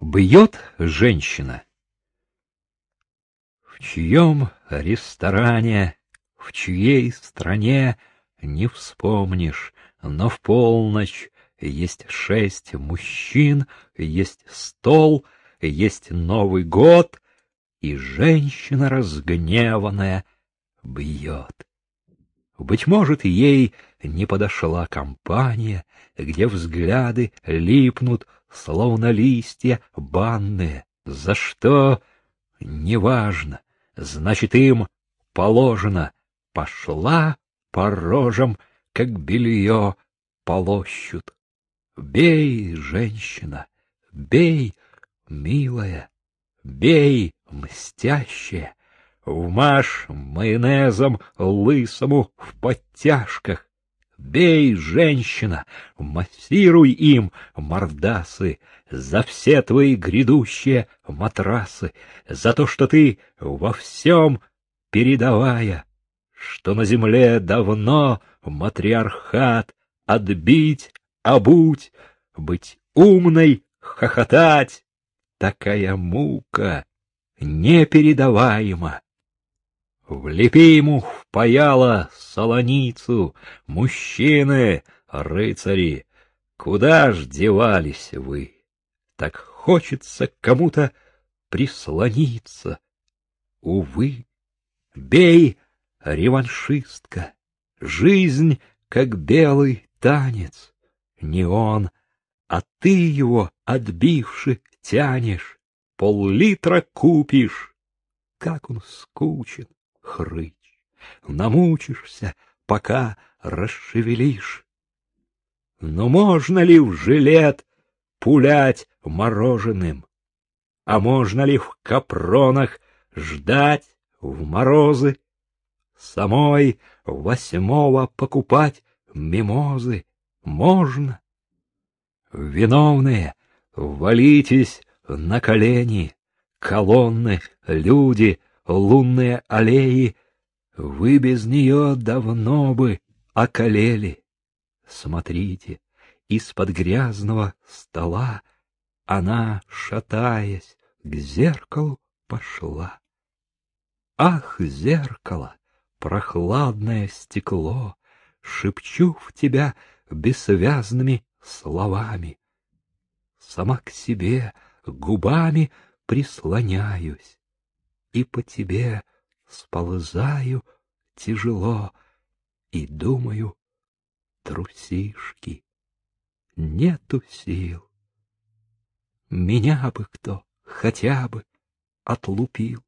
Бьет женщина. В чьем ресторане, в чьей стране не вспомнишь, но в полночь есть шесть мужчин, есть стол, есть Новый год, и женщина разгневанная бьет. Быть может, ей не подошла компания, где взгляды липнут, словно листья банные. За что? Неважно. Значит, им положено. Пошла по рожам, как белье полощут. Бей, женщина, бей, милая, бей, мстящая, вмажь майонезом лысому в подтяжках. Бей, женщина, массируй им мордасы за все твои грядущие матрасы, за то, что ты во всем передавая, что на земле давно матриархат отбить обуть, быть умной, хохотать. Такая мука непередаваема. Влепи ему в паяло солоницу, мужчины, рыцари, куда ж девались вы? Так хочется кому-то прислониться. Увы, бей, реваншистка, жизнь, как белый танец не он, а ты его, отбивши, тянешь, пол-литра купишь. Как он скучен, хрыч, намучишься, пока расшевелишь. Но можно ли в жилет пулять мороженым? А можно ли в капронах ждать в морозы? Самой восьмого покупать мимозы? можно. Виновные, валитесь на колени, колонны, люди, лунные аллеи, вы без нее давно бы околели. Смотрите, из-под грязного стола она, шатаясь, к зеркалу пошла. Ах, зеркало, прохладное стекло, шепчу в тебя бессвязными словами. Сама к себе губами прислоняюсь, и по тебе сползаю тяжело, и думаю, трусишки, нету сил. Меня бы кто хотя бы отлупил.